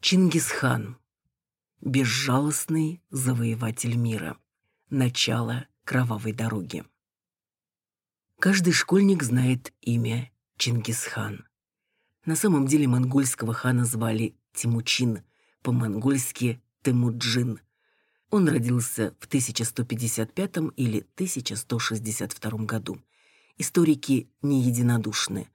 Чингисхан. Безжалостный завоеватель мира. Начало кровавой дороги. Каждый школьник знает имя Чингисхан. На самом деле монгольского хана звали Тимучин, по-монгольски Темуджин. Он родился в 1155 или 1162 году. Историки не единодушны.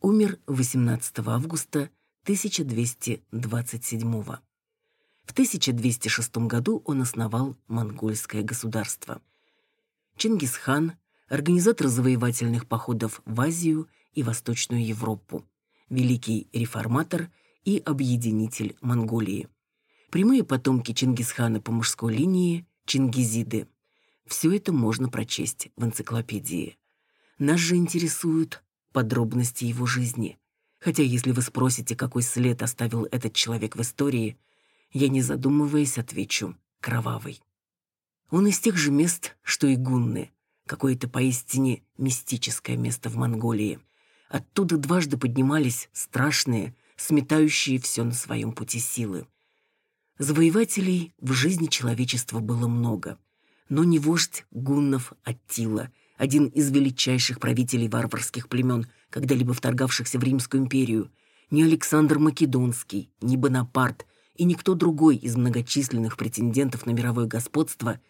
Умер 18 августа 1227 В 1206 году он основал монгольское государство. Чингисхан – организатор завоевательных походов в Азию и Восточную Европу, великий реформатор и объединитель Монголии. Прямые потомки Чингисхана по мужской линии – чингизиды. Все это можно прочесть в энциклопедии. Нас же интересуют подробности его жизни – Хотя если вы спросите, какой след оставил этот человек в истории, я, не задумываясь, отвечу «кровавый». Он из тех же мест, что и гунны, какое-то поистине мистическое место в Монголии. Оттуда дважды поднимались страшные, сметающие все на своем пути силы. Завоевателей в жизни человечества было много, но не вождь гуннов Аттила, один из величайших правителей варварских племен, когда-либо вторгавшихся в Римскую империю, ни Александр Македонский, ни Бонапарт и никто другой из многочисленных претендентов на мировое господство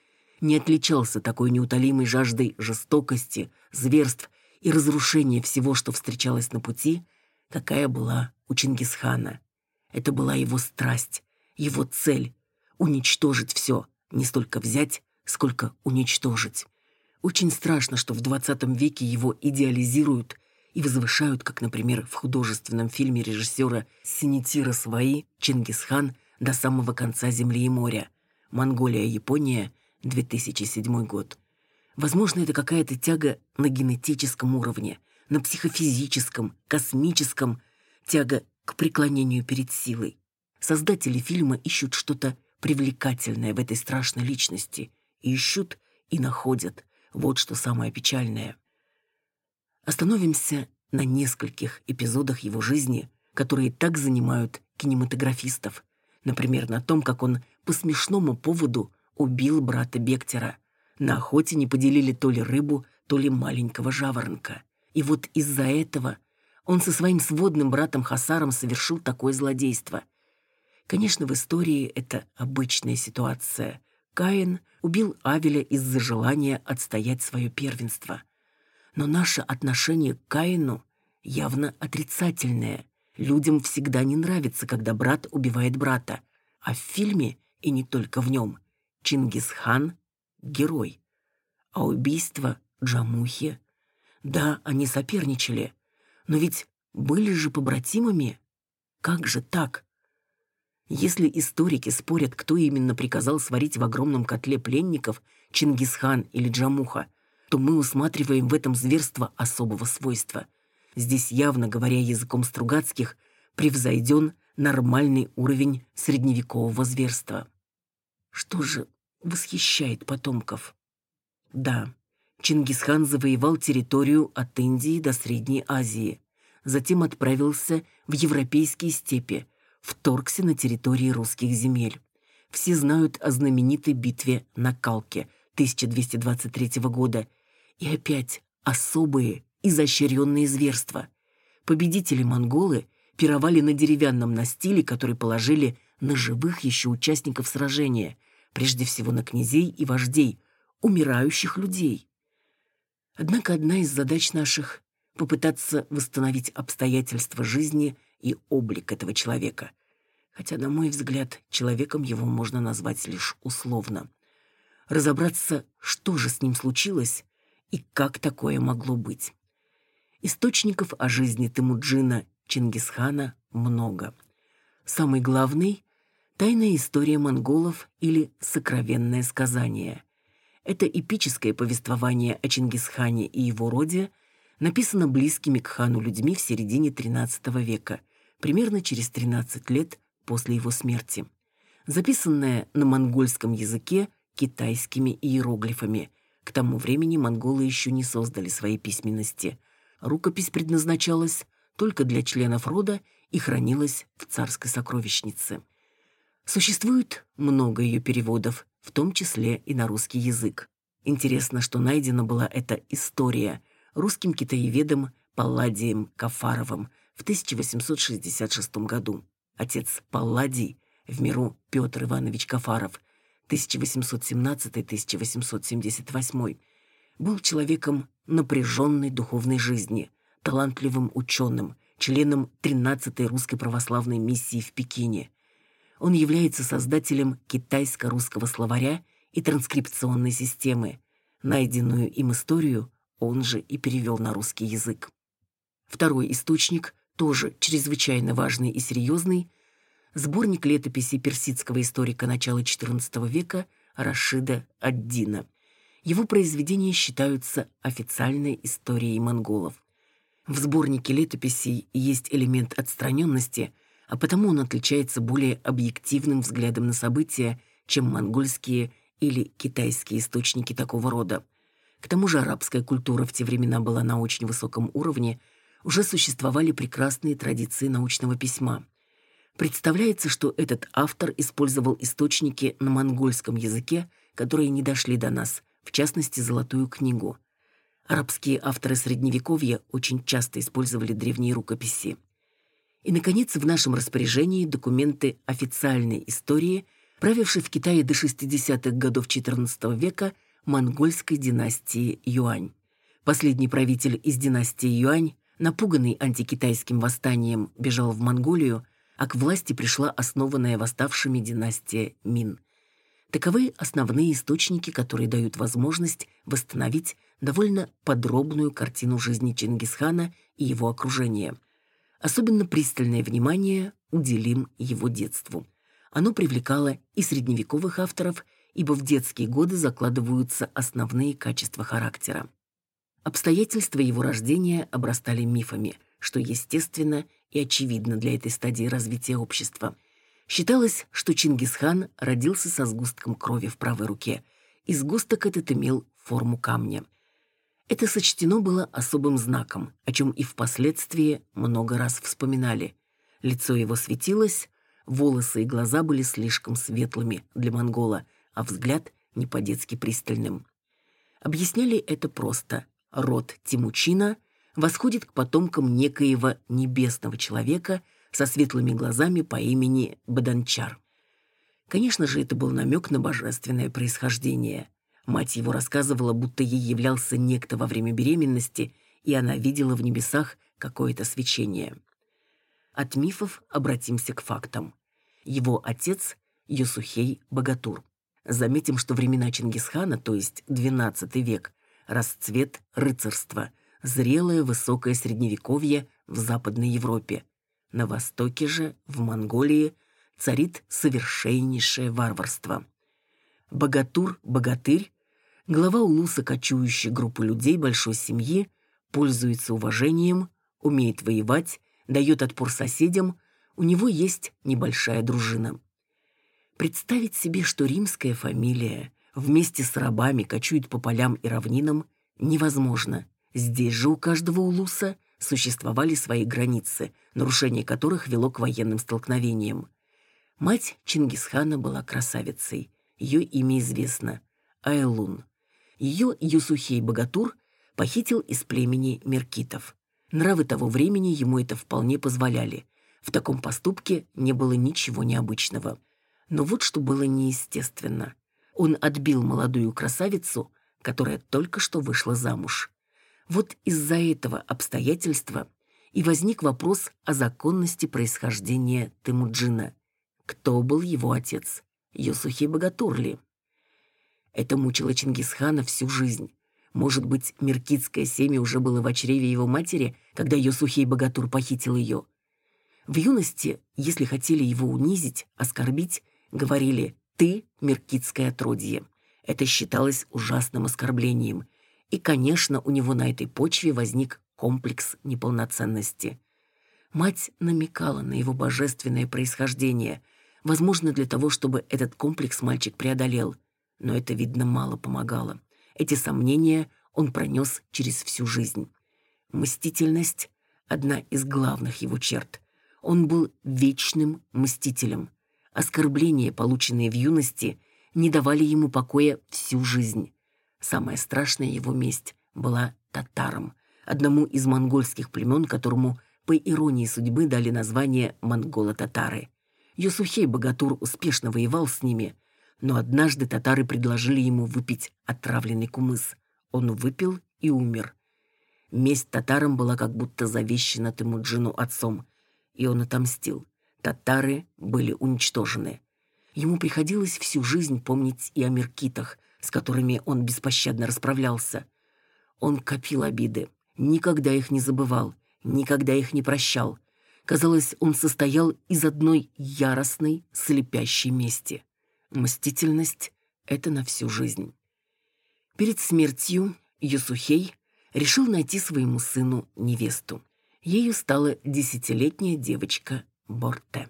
не отличался такой неутолимой жаждой жестокости, зверств и разрушения всего, что встречалось на пути, какая была у Чингисхана. Это была его страсть, его цель — уничтожить все, не столько взять, сколько уничтожить. Очень страшно, что в 20 веке его идеализируют и возвышают, как, например, в художественном фильме режиссера Синитира Свои «Чингисхан» до самого конца Земли и моря. Монголия-Япония, 2007 год. Возможно, это какая-то тяга на генетическом уровне, на психофизическом, космическом, тяга к преклонению перед силой. Создатели фильма ищут что-то привлекательное в этой страшной личности. Ищут, и находят. Вот что самое печальное. Остановимся на нескольких эпизодах его жизни, которые так занимают кинематографистов. Например, на том, как он по смешному поводу убил брата Бектера. На охоте не поделили то ли рыбу, то ли маленького жаворонка. И вот из-за этого он со своим сводным братом Хасаром совершил такое злодейство. Конечно, в истории это обычная ситуация. Каин убил Авеля из-за желания отстоять свое первенство – но наше отношение к Каину явно отрицательное. Людям всегда не нравится, когда брат убивает брата. А в фильме, и не только в нем, Чингисхан — герой. А убийство Джамухи... Да, они соперничали, но ведь были же побратимами. Как же так? Если историки спорят, кто именно приказал сварить в огромном котле пленников, Чингисхан или Джамуха, то мы усматриваем в этом зверство особого свойства. Здесь, явно говоря языком Стругацких, превзойден нормальный уровень средневекового зверства. Что же восхищает потомков? Да, Чингисхан завоевал территорию от Индии до Средней Азии, затем отправился в европейские степи, вторгся на территории русских земель. Все знают о знаменитой битве на Калке 1223 года и опять особые, изощренные зверства. Победители-монголы пировали на деревянном настиле, который положили на живых еще участников сражения, прежде всего на князей и вождей, умирающих людей. Однако одна из задач наших — попытаться восстановить обстоятельства жизни и облик этого человека. Хотя, на мой взгляд, человеком его можно назвать лишь условно. Разобраться, что же с ним случилось, и как такое могло быть. Источников о жизни Тимуджина Чингисхана много. Самый главный — тайная история монголов или сокровенное сказание. Это эпическое повествование о Чингисхане и его роде написано близкими к хану людьми в середине XIII века, примерно через 13 лет после его смерти. Записанное на монгольском языке китайскими иероглифами, к тому времени монголы еще не создали своей письменности. Рукопись предназначалась только для членов рода и хранилась в царской сокровищнице. Существует много ее переводов, в том числе и на русский язык. Интересно, что найдена была эта история русским китаеведом Палладием Кафаровым в 1866 году. Отец Палладий, в миру Петр Иванович Кафаров, 1817-1878, был человеком напряженной духовной жизни, талантливым ученым, членом 13-й русской православной миссии в Пекине. Он является создателем китайско-русского словаря и транскрипционной системы. Найденную им историю он же и перевел на русский язык. Второй источник, тоже чрезвычайно важный и серьезный, сборник летописей персидского историка начала XIV века Рашида Аддина. Его произведения считаются официальной историей монголов. В сборнике летописей есть элемент отстраненности, а потому он отличается более объективным взглядом на события, чем монгольские или китайские источники такого рода. К тому же арабская культура в те времена была на очень высоком уровне, уже существовали прекрасные традиции научного письма. Представляется, что этот автор использовал источники на монгольском языке, которые не дошли до нас, в частности, Золотую книгу. Арабские авторы Средневековья очень часто использовали древние рукописи. И, наконец, в нашем распоряжении документы официальной истории, правившей в Китае до 60-х годов XIV века монгольской династии Юань. Последний правитель из династии Юань, напуганный антикитайским восстанием, бежал в Монголию, а к власти пришла основанная восставшими династия Мин. Таковы основные источники, которые дают возможность восстановить довольно подробную картину жизни Чингисхана и его окружения. Особенно пристальное внимание уделим его детству. Оно привлекало и средневековых авторов, ибо в детские годы закладываются основные качества характера. Обстоятельства его рождения обрастали мифами, что естественно и очевидно для этой стадии развития общества – Считалось, что Чингисхан родился со сгустком крови в правой руке, и сгусток этот имел форму камня. Это сочтено было особым знаком, о чем и впоследствии много раз вспоминали. Лицо его светилось, волосы и глаза были слишком светлыми для монгола, а взгляд не по-детски пристальным. Объясняли это просто. Род Тимучина восходит к потомкам некоего небесного человека – со светлыми глазами по имени Баданчар. Конечно же, это был намек на божественное происхождение. Мать его рассказывала, будто ей являлся некто во время беременности, и она видела в небесах какое-то свечение. От мифов обратимся к фактам. Его отец – Юсухей Богатур. Заметим, что времена Чингисхана, то есть XII век, расцвет рыцарства, зрелое высокое средневековье в Западной Европе – на востоке же, в Монголии, царит совершеннейшее варварство. Богатур-богатырь, глава улуса кочующей группы людей большой семьи, пользуется уважением, умеет воевать, дает отпор соседям, у него есть небольшая дружина. Представить себе, что римская фамилия вместе с рабами кочует по полям и равнинам, невозможно. Здесь же у каждого улуса существовали свои границы, нарушение которых вело к военным столкновениям. Мать Чингисхана была красавицей. Ее имя известно – Айлун. Ее Юсухей Богатур похитил из племени меркитов. Нравы того времени ему это вполне позволяли. В таком поступке не было ничего необычного. Но вот что было неестественно. Он отбил молодую красавицу, которая только что вышла замуж. Вот из-за этого обстоятельства и возник вопрос о законности происхождения Темуджина. Кто был его отец? Юсухи Богатурли. Это мучило Чингисхана всю жизнь. Может быть, меркитское семя уже было в чреве его матери, когда Юсухей Богатур похитил ее. В юности, если хотели его унизить, оскорбить, говорили «ты – меркитское отродье». Это считалось ужасным оскорблением – и, конечно, у него на этой почве возник комплекс неполноценности. Мать намекала на его божественное происхождение, возможно, для того, чтобы этот комплекс мальчик преодолел. Но это, видно, мало помогало. Эти сомнения он пронес через всю жизнь. Мстительность — одна из главных его черт. Он был вечным мстителем. Оскорбления, полученные в юности, не давали ему покоя всю жизнь. Самая страшная его месть была татарам, одному из монгольских племен, которому, по иронии судьбы, дали название монголо-татары. Юсухей Богатур успешно воевал с ними, но однажды татары предложили ему выпить отравленный кумыс. Он выпил и умер. Месть татарам была как будто завещена Темуджину отцом, и он отомстил. Татары были уничтожены. Ему приходилось всю жизнь помнить и о меркитах, с которыми он беспощадно расправлялся. Он копил обиды, никогда их не забывал, никогда их не прощал. Казалось, он состоял из одной яростной, слепящей мести. Мстительность — это на всю жизнь. Перед смертью Юсухей решил найти своему сыну невесту. Ею стала десятилетняя девочка Борте.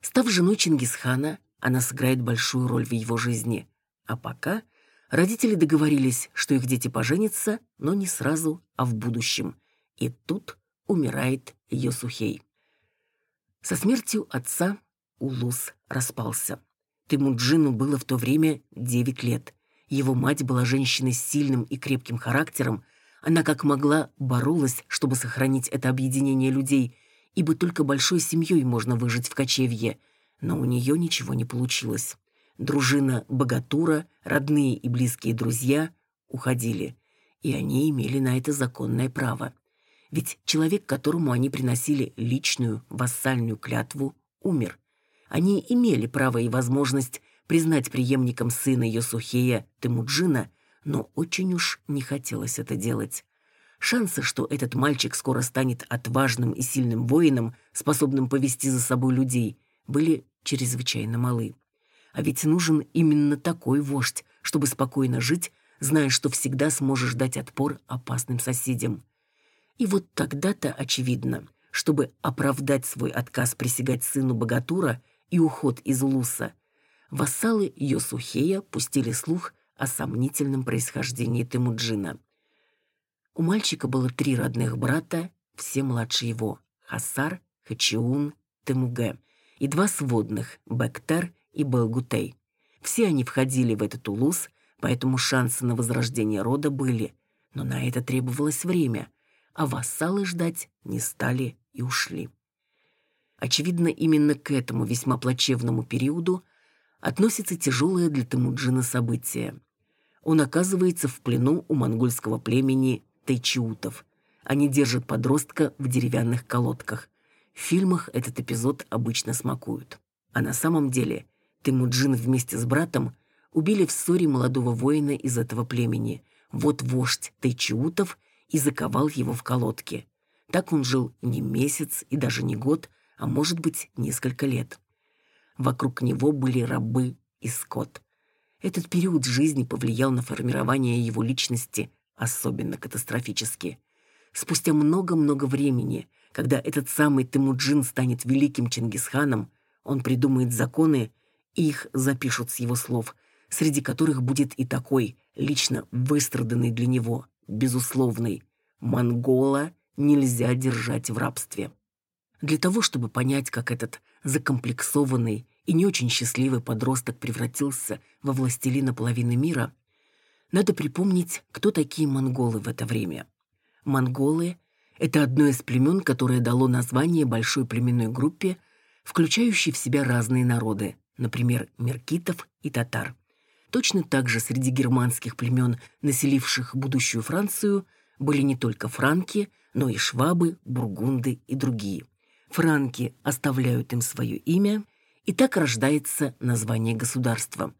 Став женой Чингисхана, она сыграет большую роль в его жизни. А пока родители договорились, что их дети поженятся, но не сразу, а в будущем. И тут умирает Йосухей. Со смертью отца Улус распался. Тимуджину было в то время 9 лет. Его мать была женщиной с сильным и крепким характером. Она как могла боролась, чтобы сохранить это объединение людей, ибо только большой семьей можно выжить в кочевье. Но у нее ничего не получилось. Дружина Богатура, родные и близкие друзья уходили, и они имели на это законное право. Ведь человек, которому они приносили личную вассальную клятву, умер. Они имели право и возможность признать преемником сына Йосухея Темуджина, но очень уж не хотелось это делать. Шансы, что этот мальчик скоро станет отважным и сильным воином, способным повести за собой людей, были чрезвычайно малы. А ведь нужен именно такой вождь, чтобы спокойно жить, зная, что всегда сможешь дать отпор опасным соседям. И вот тогда-то, очевидно, чтобы оправдать свой отказ присягать сыну Богатура и уход из Луса, вассалы Йосухея пустили слух о сомнительном происхождении Темуджина. У мальчика было три родных брата, все младше его – Хасар, Хачиун, Темуге, и два сводных – Бектер и Белгутей. Все они входили в этот улус, поэтому шансы на возрождение рода были, но на это требовалось время, а вассалы ждать не стали и ушли. Очевидно, именно к этому весьма плачевному периоду относится тяжелое для Темуджина событие. Он оказывается в плену у монгольского племени тайчиутов. Они держат подростка в деревянных колодках. В фильмах этот эпизод обычно смакуют. А на самом деле Темуджин вместе с братом убили в ссоре молодого воина из этого племени. Вот вождь тайчиутов и заковал его в колодки. Так он жил не месяц и даже не год, а может быть несколько лет. Вокруг него были рабы и скот. Этот период жизни повлиял на формирование его личности особенно катастрофически. Спустя много-много времени, когда этот самый Темуджин станет великим Чингисханом, он придумает законы, и их запишут с его слов, среди которых будет и такой, лично выстраданный для него, безусловный. Монгола нельзя держать в рабстве. Для того, чтобы понять, как этот закомплексованный и не очень счастливый подросток превратился во властелина половины мира, надо припомнить, кто такие монголы в это время. Монголы – это одно из племен, которое дало название большой племенной группе, включающей в себя разные народы, например, меркитов и татар. Точно так же среди германских племен, населивших будущую Францию, были не только франки, но и швабы, бургунды и другие. Франки оставляют им свое имя, и так рождается название государства.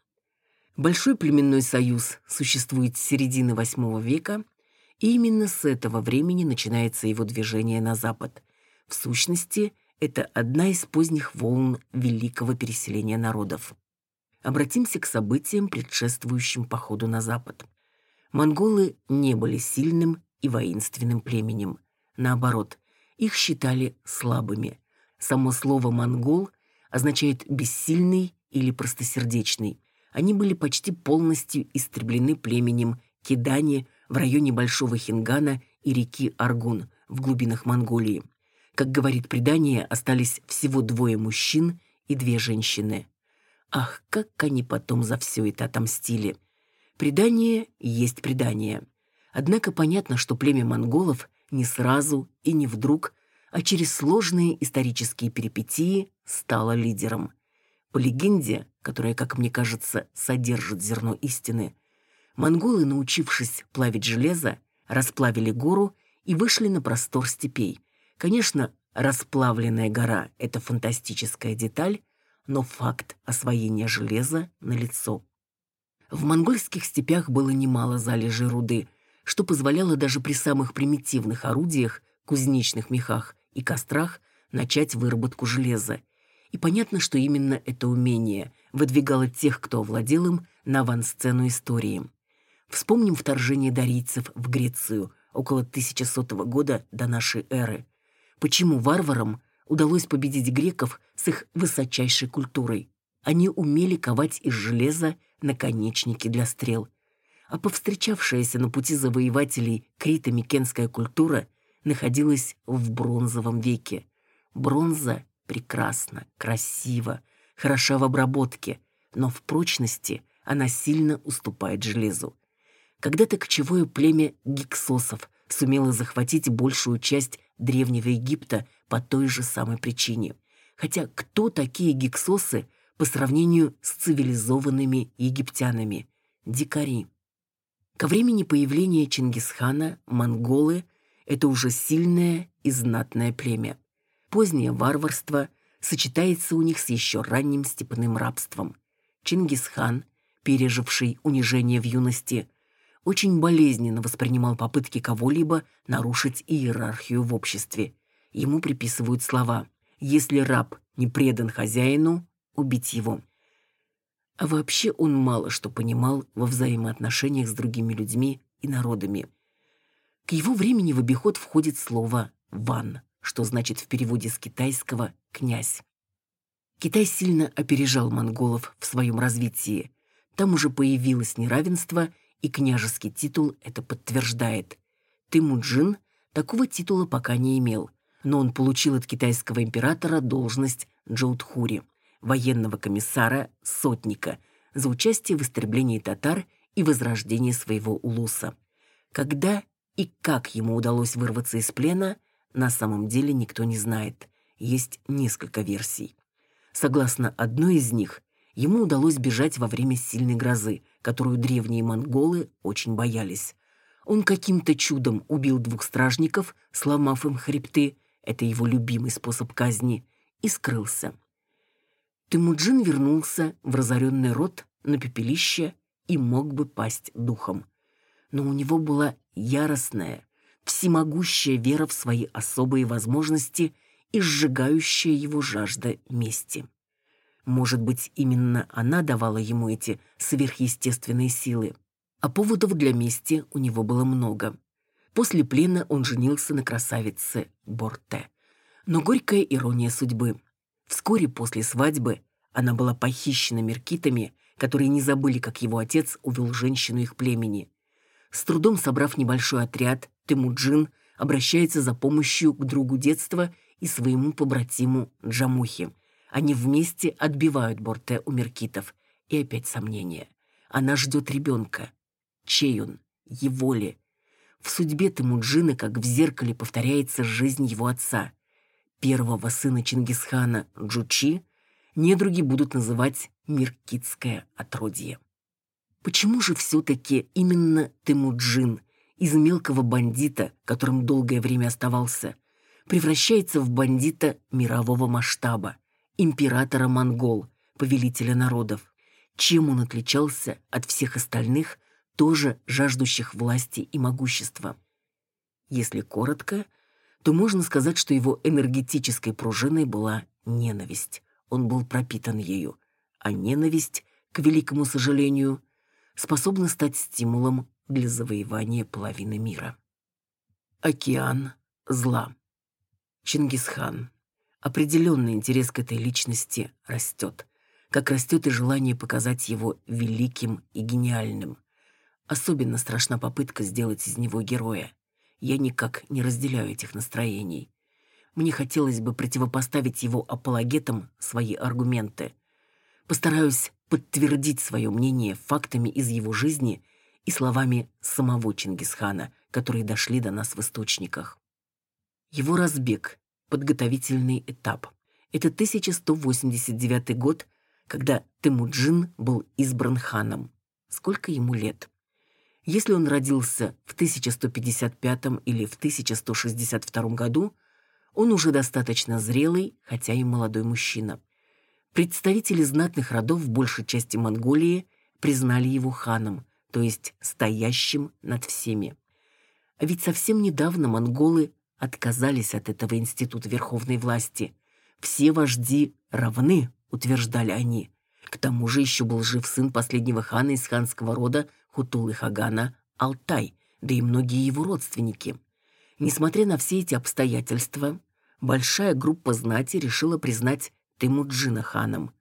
Большой племенной союз существует с середины VIII века, и именно с этого времени начинается его движение на запад. В сущности, это одна из поздних волн великого переселения народов. Обратимся к событиям, предшествующим походу на запад. Монголы не были сильным и воинственным племенем. Наоборот, их считали слабыми. Само слово «монгол» означает «бессильный» или «простосердечный». Они были почти полностью истреблены племенем Кидани в районе Большого Хингана и реки Аргун в глубинах Монголии. Как говорит предание, остались всего двое мужчин и две женщины. Ах, как они потом за все это отомстили. Предание есть предание. Однако понятно, что племя монголов не сразу и не вдруг, а через сложные исторические перипетии стало лидером. По легенде, которая, как мне кажется, содержит зерно истины, монголы, научившись плавить железо, расплавили гору и вышли на простор степей. Конечно, расплавленная гора — это фантастическая деталь, но факт освоения железа налицо. В монгольских степях было немало залежей руды, что позволяло даже при самых примитивных орудиях, кузнечных мехах и кострах начать выработку железа. И понятно, что именно это умение выдвигало тех, кто овладел им, на авансцену истории. Вспомним вторжение дарийцев в Грецию около 1100 года до нашей эры. Почему варварам удалось победить греков с их высочайшей культурой? Они умели ковать из железа наконечники для стрел. А повстречавшаяся на пути завоевателей крито-микенская культура находилась в бронзовом веке. Бронза прекрасна, красива, хороша в обработке, но в прочности она сильно уступает железу. Когда-то кочевое племя гиксосов сумело захватить большую часть Древнего Египта по той же самой причине. Хотя кто такие гиксосы по сравнению с цивилизованными египтянами? Дикари. Ко времени появления Чингисхана монголы – это уже сильное и знатное племя. Позднее варварство сочетается у них с еще ранним степным рабством. Чингисхан, переживший унижение в юности, очень болезненно воспринимал попытки кого-либо нарушить иерархию в обществе. Ему приписывают слова «Если раб не предан хозяину, убить его». А вообще он мало что понимал во взаимоотношениях с другими людьми и народами. К его времени в обиход входит слово «ван», что значит в переводе с китайского «князь». Китай сильно опережал монголов в своем развитии. Там уже появилось неравенство – и княжеский титул это подтверждает. Тимуджин такого титула пока не имел, но он получил от китайского императора должность Джоудхури, военного комиссара, сотника, за участие в истреблении татар и возрождении своего улуса. Когда и как ему удалось вырваться из плена, на самом деле никто не знает. Есть несколько версий. Согласно одной из них, ему удалось бежать во время сильной грозы, которую древние монголы очень боялись. Он каким-то чудом убил двух стражников, сломав им хребты, это его любимый способ казни, и скрылся. Тимуджин вернулся в разоренный рот на пепелище и мог бы пасть духом. Но у него была яростная, всемогущая вера в свои особые возможности и сжигающая его жажда мести. Может быть, именно она давала ему эти сверхъестественные силы. А поводов для мести у него было много. После плена он женился на красавице Борте. Но горькая ирония судьбы. Вскоре после свадьбы она была похищена меркитами, которые не забыли, как его отец увел женщину их племени. С трудом собрав небольшой отряд, Темуджин обращается за помощью к другу детства и своему побратиму Джамухе – они вместе отбивают Борте у меркитов. И опять сомнения. Она ждет ребенка. Чей он? Его ли? В судьбе Темуджина, как в зеркале, повторяется жизнь его отца. Первого сына Чингисхана Джучи недруги будут называть Миркитское отродье. Почему же все-таки именно Темуджин из мелкого бандита, которым долгое время оставался, превращается в бандита мирового масштаба? императора монгол, повелителя народов. Чем он отличался от всех остальных, тоже жаждущих власти и могущества? Если коротко, то можно сказать, что его энергетической пружиной была ненависть. Он был пропитан ею, а ненависть, к великому сожалению, способна стать стимулом для завоевания половины мира. Океан зла. Чингисхан. Определенный интерес к этой личности растет, как растет и желание показать его великим и гениальным. Особенно страшна попытка сделать из него героя. Я никак не разделяю этих настроений. мне хотелось бы противопоставить его апологетам свои аргументы. Постараюсь подтвердить свое мнение фактами из его жизни и словами самого Чингисхана, которые дошли до нас в источниках. Его разбег, подготовительный этап. Это 1189 год, когда Темуджин был избран ханом. Сколько ему лет? Если он родился в 1155 или в 1162 году, он уже достаточно зрелый, хотя и молодой мужчина. Представители знатных родов в большей части Монголии признали его ханом, то есть стоящим над всеми. А ведь совсем недавно монголы отказались от этого института верховной власти. Все вожди равны, утверждали они. К тому же еще был жив сын последнего хана из ханского рода Хутулы Хагана Алтай, да и многие его родственники. Несмотря на все эти обстоятельства, большая группа знати решила признать Тимуджина ханом.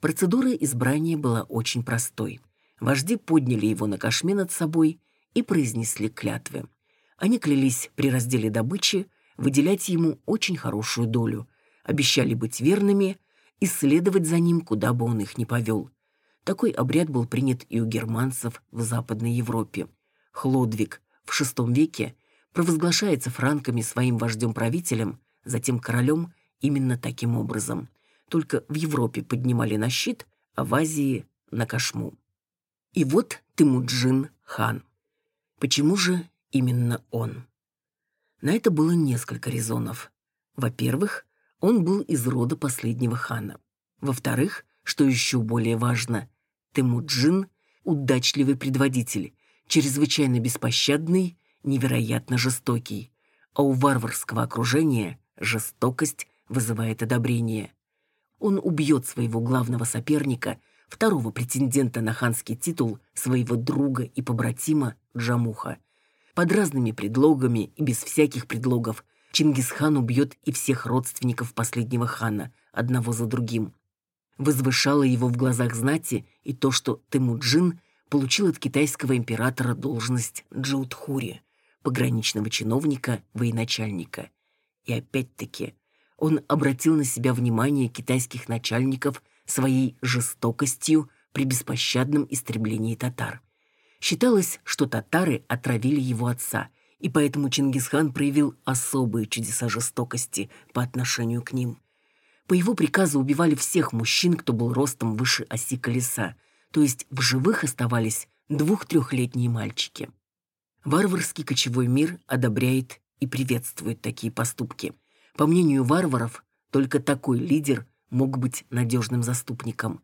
Процедура избрания была очень простой. Вожди подняли его на кошме над собой и произнесли клятвы. Они клялись при разделе добычи выделять ему очень хорошую долю, обещали быть верными и следовать за ним, куда бы он их ни повел. Такой обряд был принят и у германцев в Западной Европе. Хлодвиг в VI веке провозглашается франками своим вождем-правителем, затем королем именно таким образом. Только в Европе поднимали на щит, а в Азии — на кошму. И вот Тимуджин хан. Почему же именно он? На это было несколько резонов. Во-первых, он был из рода последнего хана. Во-вторых, что еще более важно, Темуджин – удачливый предводитель, чрезвычайно беспощадный, невероятно жестокий. А у варварского окружения жестокость вызывает одобрение. Он убьет своего главного соперника, второго претендента на ханский титул, своего друга и побратима Джамуха. Под разными предлогами и без всяких предлогов Чингисхан убьет и всех родственников последнего хана, одного за другим. Возвышало его в глазах знати и то, что Темуджин получил от китайского императора должность Джаутхури, пограничного чиновника, военачальника. И опять-таки он обратил на себя внимание китайских начальников своей жестокостью при беспощадном истреблении татар. Считалось, что татары отравили его отца, и поэтому Чингисхан проявил особые чудеса жестокости по отношению к ним. По его приказу убивали всех мужчин, кто был ростом выше оси колеса, то есть в живых оставались двух-трехлетние мальчики. Варварский кочевой мир одобряет и приветствует такие поступки – по мнению варваров, только такой лидер мог быть надежным заступником.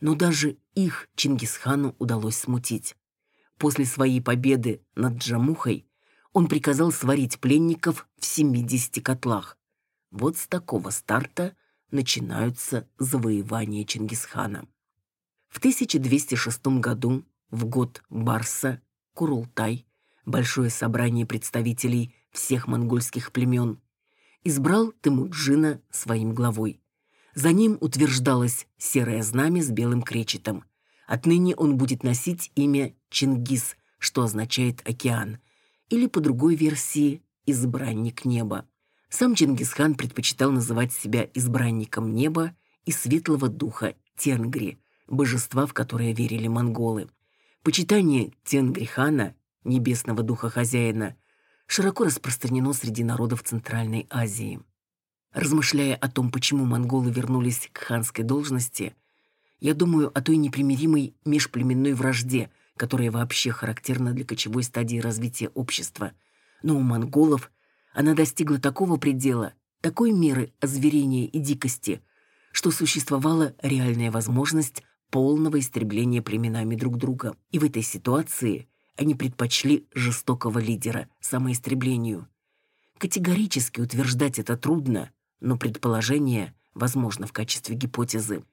Но даже их Чингисхану удалось смутить. После своей победы над Джамухой он приказал сварить пленников в 70 котлах. Вот с такого старта начинаются завоевания Чингисхана. В 1206 году, в год Барса, Курултай, большое собрание представителей всех монгольских племен, избрал Темуджина своим главой. За ним утверждалось серое знамя с белым кречетом. Отныне он будет носить имя Чингис, что означает «океан», или, по другой версии, «избранник неба». Сам Чингисхан предпочитал называть себя избранником неба и светлого духа Тенгри, божества, в которое верили монголы. Почитание Тенгрихана, небесного духа хозяина, широко распространено среди народов Центральной Азии. Размышляя о том, почему монголы вернулись к ханской должности, я думаю о той непримиримой межплеменной вражде, которая вообще характерна для кочевой стадии развития общества. Но у монголов она достигла такого предела, такой меры озверения и дикости, что существовала реальная возможность полного истребления племенами друг друга. И в этой ситуации они предпочли жестокого лидера самоистреблению. Категорически утверждать это трудно, но предположение возможно в качестве гипотезы.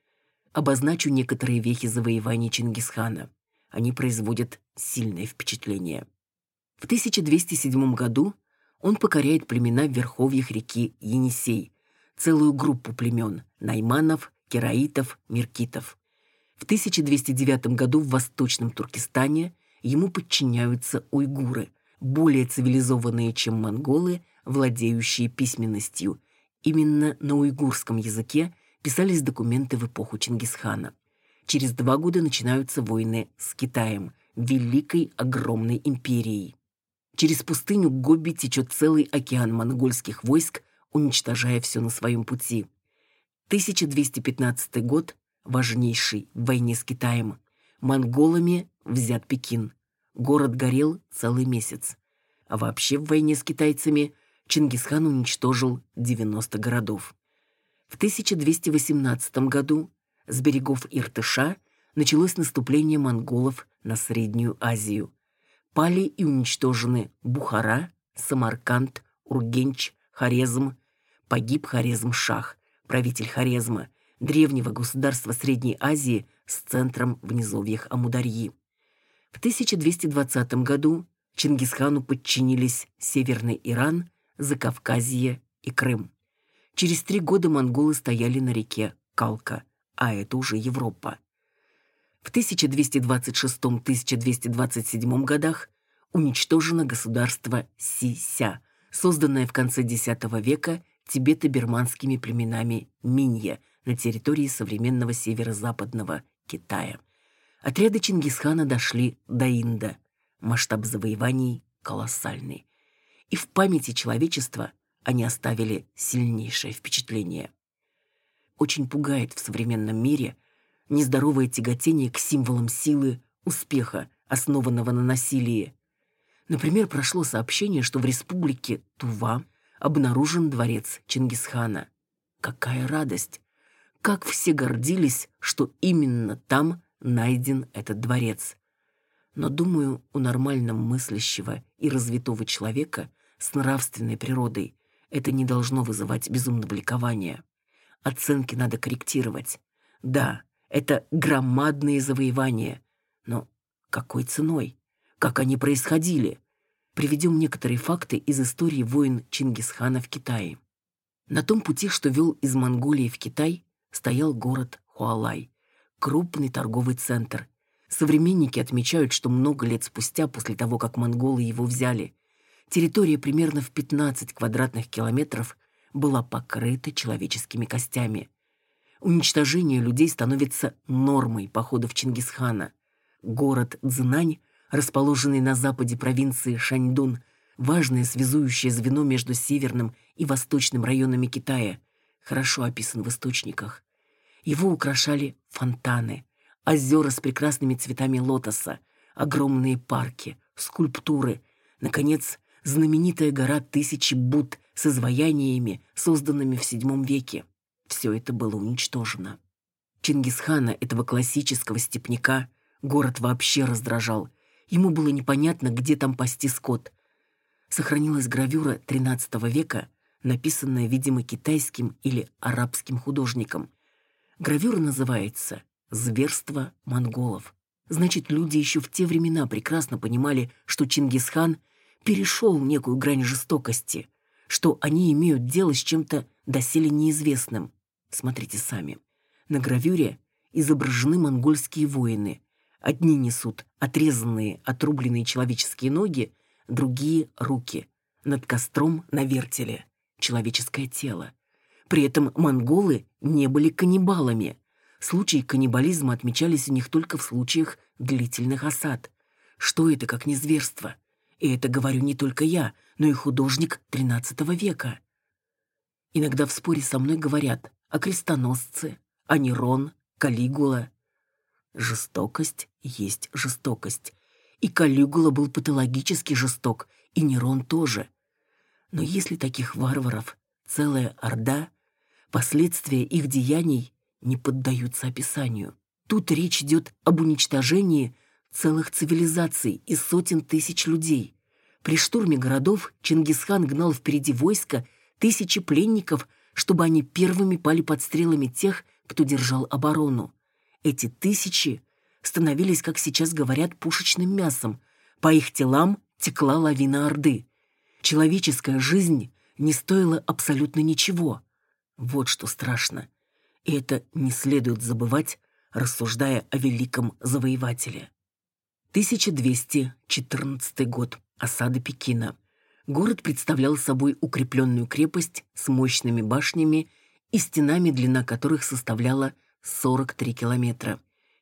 Обозначу некоторые вехи завоеваний Чингисхана. Они производят сильное впечатление. В 1207 году он покоряет племена в верховьях реки Енисей, целую группу племен – найманов, кераитов, меркитов. В 1209 году в Восточном Туркестане ему подчиняются уйгуры, более цивилизованные, чем монголы, владеющие письменностью. Именно на уйгурском языке писались документы в эпоху Чингисхана. Через два года начинаются войны с Китаем, великой огромной империей. Через пустыню Гоби течет целый океан монгольских войск, уничтожая все на своем пути. 1215 год, важнейший в войне с Китаем. Монголами взят Пекин. Город горел целый месяц. А вообще в войне с китайцами Чингисхан уничтожил 90 городов. В 1218 году с берегов Иртыша началось наступление монголов на Среднюю Азию. Пали и уничтожены Бухара, Самарканд, Ургенч, Хорезм. Погиб Хорезм-Шах, правитель Хорезма, древнего государства Средней Азии с центром в низовьях Амударьи. В 1220 году Чингисхану подчинились Северный Иран, Закавказье и Крым. Через три года монголы стояли на реке Калка, а это уже Европа. В 1226-1227 годах уничтожено государство Си-Ся, созданное в конце X века тибето-бирманскими племенами Минья на территории современного северо-западного Китая. Отряды Чингисхана дошли до Инда. Масштаб завоеваний колоссальный. И в памяти человечества они оставили сильнейшее впечатление. Очень пугает в современном мире нездоровое тяготение к символам силы, успеха, основанного на насилии. Например, прошло сообщение, что в республике Тува обнаружен дворец Чингисхана. Какая радость! Как все гордились, что именно там найден этот дворец. Но, думаю, у нормально мыслящего и развитого человека с нравственной природой это не должно вызывать безумного ликования. Оценки надо корректировать. Да, это громадные завоевания. Но какой ценой? Как они происходили? Приведем некоторые факты из истории войн Чингисхана в Китае. На том пути, что вел из Монголии в Китай, стоял город Хуалай, крупный торговый центр. Современники отмечают, что много лет спустя, после того, как монголы его взяли, территория примерно в 15 квадратных километров была покрыта человеческими костями. Уничтожение людей становится нормой походов Чингисхана. Город Цзинань – расположенный на западе провинции Шаньдун, важное связующее звено между северным и восточным районами Китая, хорошо описан в источниках. Его украшали фонтаны, озера с прекрасными цветами лотоса, огромные парки, скульптуры, наконец, знаменитая гора Тысячи Буд с изваяниями, созданными в VII веке. Все это было уничтожено. Чингисхана, этого классического степняка, город вообще раздражал – Ему было непонятно, где там пасти скот. Сохранилась гравюра XIII века, написанная, видимо, китайским или арабским художником. Гравюра называется «Зверство монголов». Значит, люди еще в те времена прекрасно понимали, что Чингисхан перешел некую грань жестокости, что они имеют дело с чем-то доселе неизвестным. Смотрите сами. На гравюре изображены монгольские воины, Одни несут отрезанные, отрубленные человеческие ноги, другие — руки. Над костром на вертеле — человеческое тело. При этом монголы не были каннибалами. Случаи каннибализма отмечались у них только в случаях длительных осад. Что это, как не зверство? И это говорю не только я, но и художник XIII века. Иногда в споре со мной говорят о крестоносце, о Нерон, Калигула. Жестокость есть жестокость. И Калигула был патологически жесток, и Нерон тоже. Но если таких варваров целая орда, последствия их деяний не поддаются описанию. Тут речь идет об уничтожении целых цивилизаций и сотен тысяч людей. При штурме городов Чингисхан гнал впереди войска тысячи пленников, чтобы они первыми пали под стрелами тех, кто держал оборону. Эти тысячи становились, как сейчас говорят, пушечным мясом. По их телам текла лавина Орды. Человеческая жизнь не стоила абсолютно ничего. Вот что страшно. И это не следует забывать, рассуждая о великом завоевателе. 1214 год. Осада Пекина. Город представлял собой укрепленную крепость с мощными башнями и стенами, длина которых составляла 43 километра.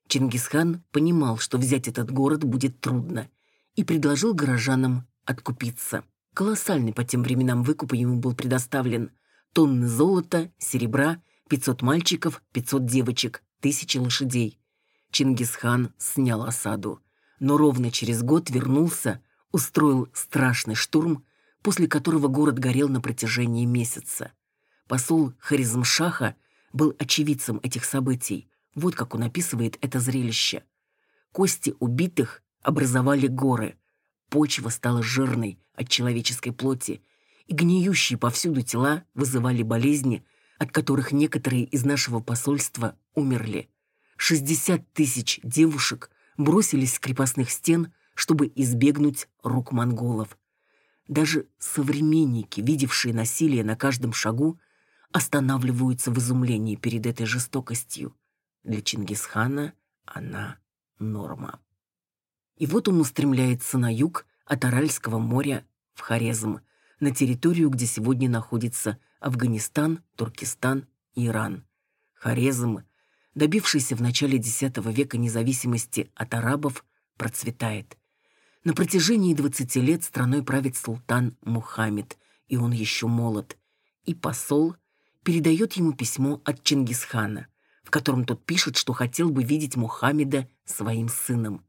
Чингисхан понимал, что взять этот город будет трудно, и предложил горожанам откупиться. Колоссальный по тем временам выкуп ему был предоставлен. Тонны золота, серебра, 500 мальчиков, 500 девочек, тысячи лошадей. Чингисхан снял осаду, но ровно через год вернулся, устроил страшный штурм, после которого город горел на протяжении месяца. Посол Харизмшаха был очевидцем этих событий. Вот как он описывает это зрелище. Кости убитых образовали горы. Почва стала жирной от человеческой плоти, и гниющие повсюду тела вызывали болезни, от которых некоторые из нашего посольства умерли. 60 тысяч девушек бросились с крепостных стен, чтобы избегнуть рук монголов. Даже современники, видевшие насилие на каждом шагу, останавливаются в изумлении перед этой жестокостью. Для Чингисхана она норма. И вот он устремляется на юг от Аральского моря в Хорезм, на территорию, где сегодня находится Афганистан, Туркестан и Иран. Хорезм добившийся в начале X века независимости от арабов, процветает. На протяжении 20 лет страной правит султан Мухаммед, и он еще молод. И посол передает ему письмо от Чингисхана, в котором тот пишет, что хотел бы видеть Мухаммеда своим сыном.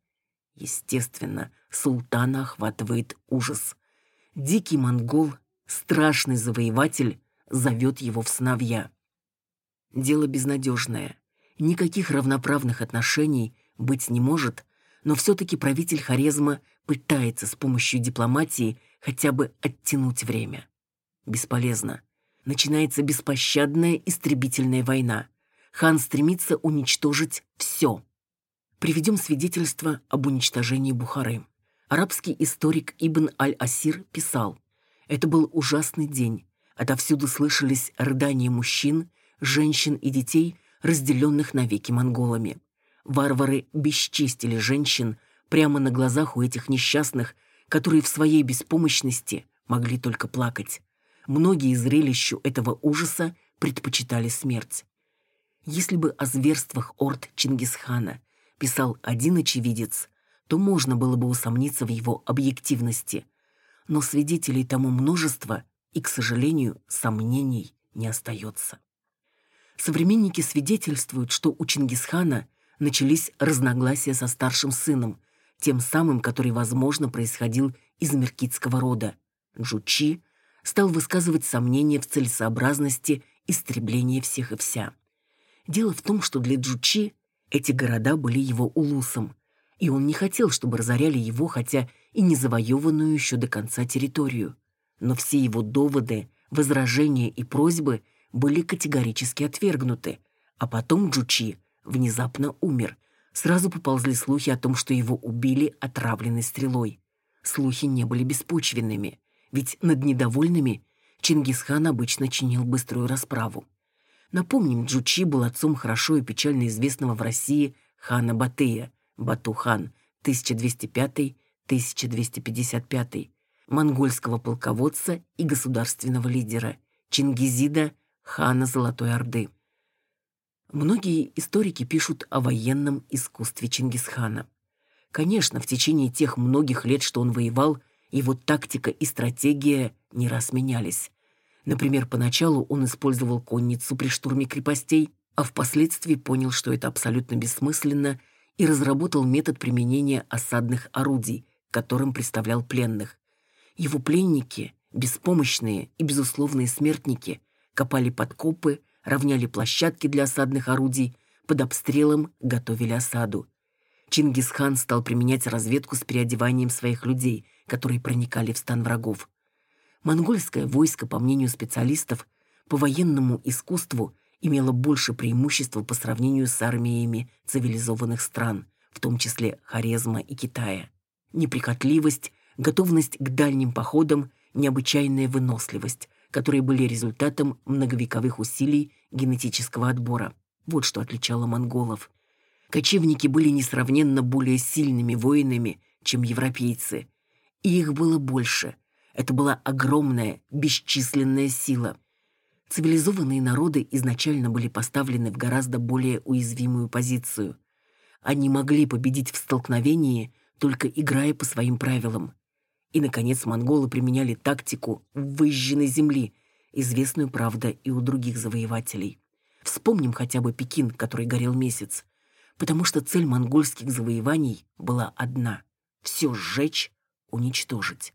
Естественно, султана охватывает ужас. Дикий монгол, страшный завоеватель, зовет его в сновья. Дело безнадежное. Никаких равноправных отношений быть не может, но все-таки правитель Хорезма пытается с помощью дипломатии хотя бы оттянуть время. Бесполезно. Начинается беспощадная истребительная война. Хан стремится уничтожить все. Приведем свидетельство об уничтожении Бухары. Арабский историк Ибн Аль-Асир писал, «Это был ужасный день. Отовсюду слышались рыдания мужчин, женщин и детей, разделенных навеки монголами. Варвары бесчестили женщин прямо на глазах у этих несчастных, которые в своей беспомощности могли только плакать. Многие зрелищу этого ужаса предпочитали смерть. Если бы о зверствах орд Чингисхана писал один очевидец, то можно было бы усомниться в его объективности. Но свидетелей тому множество, и, к сожалению, сомнений не остается. Современники свидетельствуют, что у Чингисхана начались разногласия со старшим сыном, тем самым, который, возможно, происходил из меркитского рода. Джучи стал высказывать сомнения в целесообразности истребления всех и вся. Дело в том, что для Джучи эти города были его улусом, и он не хотел, чтобы разоряли его, хотя и не завоеванную еще до конца территорию. Но все его доводы, возражения и просьбы были категорически отвергнуты, а потом Джучи внезапно умер. Сразу поползли слухи о том, что его убили отравленной стрелой. Слухи не были беспочвенными, ведь над недовольными Чингисхан обычно чинил быструю расправу. Напомним, Джучи был отцом хорошо и печально известного в России хана Батыя, Бату-хан, 1205-1255, монгольского полководца и государственного лидера, Чингизида хана Золотой Орды. Многие историки пишут о военном искусстве Чингисхана. Конечно, в течение тех многих лет, что он воевал, его тактика и стратегия не раз менялись. Например, поначалу он использовал конницу при штурме крепостей, а впоследствии понял, что это абсолютно бессмысленно, и разработал метод применения осадных орудий, которым представлял пленных. Его пленники, беспомощные и безусловные смертники – копали подкопы, равняли площадки для осадных орудий, под обстрелом готовили осаду. Чингисхан стал применять разведку с переодеванием своих людей, которые проникали в стан врагов. Монгольское войско, по мнению специалистов, по военному искусству имело больше преимущества по сравнению с армиями цивилизованных стран, в том числе Хорезма и Китая. Неприхотливость, готовность к дальним походам, необычайная выносливость, которые были результатом многовековых усилий генетического отбора. Вот что отличало монголов. Кочевники были несравненно более сильными воинами, чем европейцы. И их было больше. Это была огромная, бесчисленная сила. Цивилизованные народы изначально были поставлены в гораздо более уязвимую позицию. Они могли победить в столкновении, только играя по своим правилам. И, наконец, монголы применяли тактику выжженной земли, известную, правда, и у других завоевателей. Вспомним хотя бы Пекин, который горел месяц. Потому что цель монгольских завоеваний была одна — все сжечь, уничтожить.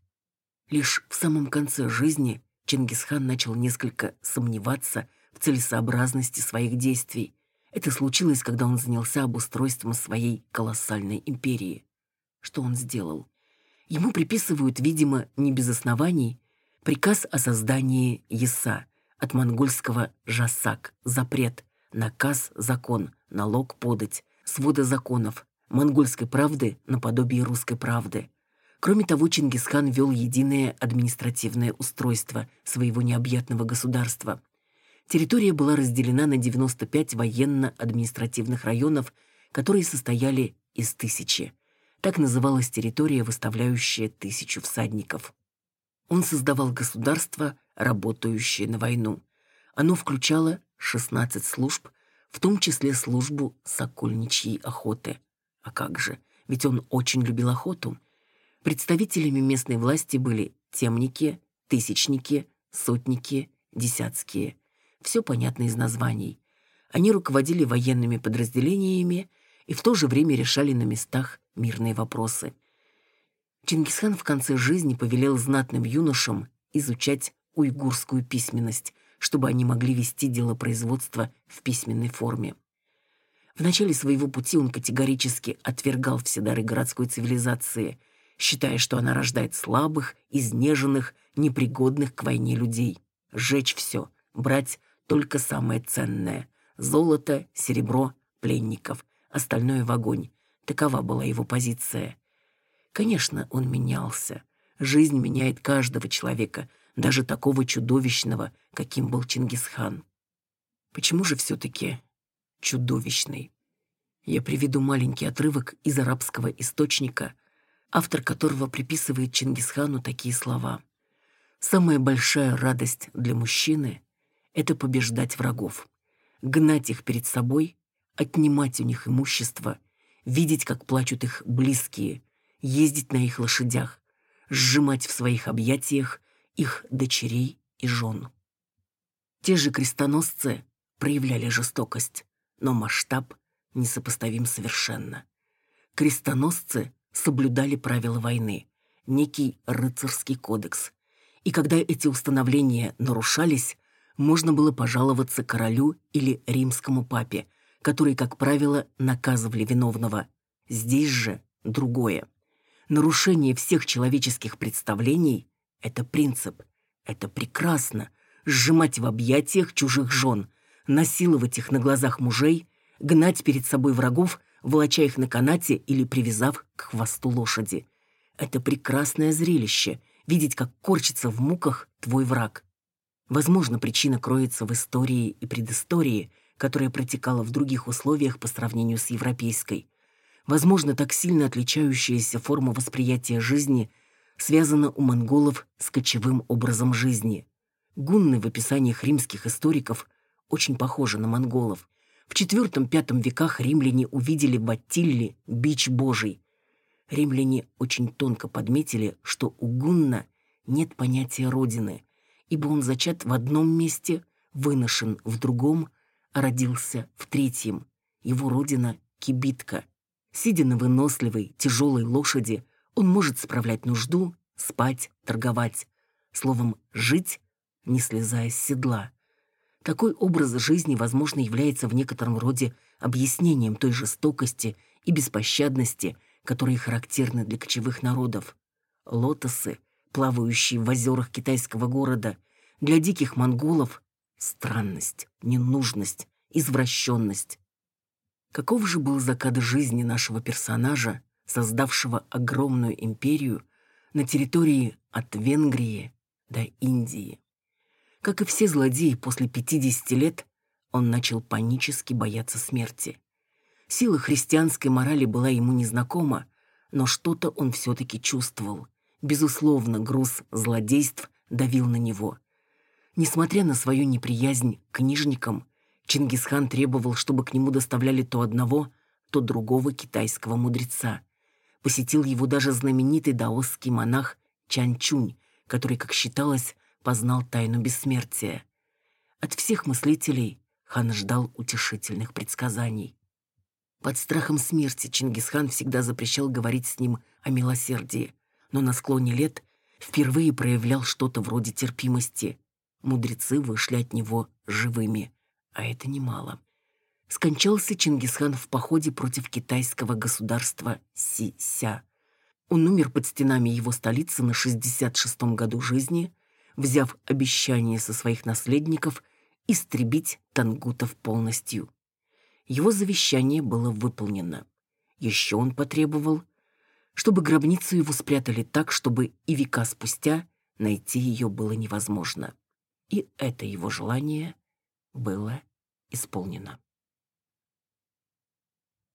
Лишь в самом конце жизни Чингисхан начал несколько сомневаться в целесообразности своих действий. Это случилось, когда он занялся обустройством своей колоссальной империи. Что он сделал? Ему приписывают, видимо, не без оснований, приказ о создании ЕСА, от монгольского «жасак» — запрет, наказ — закон, налог — подать, свода законов, монгольской правды наподобие русской правды. Кроме того, Чингисхан вел единое административное устройство своего необъятного государства. Территория была разделена на 95 военно-административных районов, которые состояли из тысячи. Так называлась территория, выставляющая тысячу всадников. Он создавал государство, работающее на войну. Оно включало 16 служб, в том числе службу сокольничьей охоты. А как же, ведь он очень любил охоту. Представителями местной власти были темники, тысячники, сотники, десятские. Все понятно из названий. Они руководили военными подразделениями и в то же время решали на местах мирные вопросы. Чингисхан в конце жизни повелел знатным юношам изучать уйгурскую письменность, чтобы они могли вести дело производства в письменной форме. В начале своего пути он категорически отвергал все дары городской цивилизации, считая, что она рождает слабых, изнеженных, непригодных к войне людей. Сжечь все, брать только самое ценное — золото, серебро, пленников, остальное в огонь. Такова была его позиция. Конечно, он менялся. Жизнь меняет каждого человека, даже такого чудовищного, каким был Чингисхан. Почему же все-таки чудовищный? Я приведу маленький отрывок из арабского источника, автор которого приписывает Чингисхану такие слова. «Самая большая радость для мужчины — это побеждать врагов, гнать их перед собой, отнимать у них имущество, видеть, как плачут их близкие, ездить на их лошадях, сжимать в своих объятиях их дочерей и жен. Те же крестоносцы проявляли жестокость, но масштаб несопоставим совершенно. Крестоносцы соблюдали правила войны, некий рыцарский кодекс. И когда эти установления нарушались, можно было пожаловаться королю или римскому папе, которые, как правило, наказывали виновного. Здесь же другое. Нарушение всех человеческих представлений — это принцип. Это прекрасно. Сжимать в объятиях чужих жен, насиловать их на глазах мужей, гнать перед собой врагов, волоча их на канате или привязав к хвосту лошади. Это прекрасное зрелище — видеть, как корчится в муках твой враг. Возможно, причина кроется в истории и предыстории, которая протекала в других условиях по сравнению с европейской. Возможно, так сильно отличающаяся форма восприятия жизни связана у монголов с кочевым образом жизни. Гунны в описаниях римских историков очень похожи на монголов. В IV-V веках римляне увидели в Аттилле бич божий. Римляне очень тонко подметили, что у Гунна нет понятия родины, ибо он зачат в одном месте, выношен в другом, а родился в третьем. Его родина — кибитка — Сидя на выносливой, тяжелой лошади, он может справлять нужду, спать, торговать. Словом, жить, не слезая с седла. Такой образ жизни, возможно, является в некотором роде объяснением той жестокости и беспощадности, которые характерны для кочевых народов. Лотосы, плавающие в озерах китайского города, для диких монголов — странность, ненужность, извращенность. Каков же был закат жизни нашего персонажа, создавшего огромную империю на территории от Венгрии до Индии? Как и все злодеи после 50 лет, он начал панически бояться смерти. Сила христианской морали была ему незнакома, но что-то он все-таки чувствовал. Безусловно, груз злодейств давил на него. Несмотря на свою неприязнь к книжникам, Чингисхан требовал, чтобы к нему доставляли то одного, то другого китайского мудреца. Посетил его даже знаменитый даосский монах Чанчунь, который, как считалось, познал тайну бессмертия. От всех мыслителей хан ждал утешительных предсказаний. Под страхом смерти Чингисхан всегда запрещал говорить с ним о милосердии, но на склоне лет впервые проявлял что-то вроде терпимости. Мудрецы вышли от него живыми, а это немало. Скончался Чингисхан в походе против китайского государства Си-Ся. Он умер под стенами его столицы на 66-м году жизни, взяв обещание со своих наследников истребить тангутов полностью. Его завещание было выполнено. Еще он потребовал, чтобы гробницу его спрятали так, чтобы и века спустя найти ее было невозможно. И это его желание было исполнено.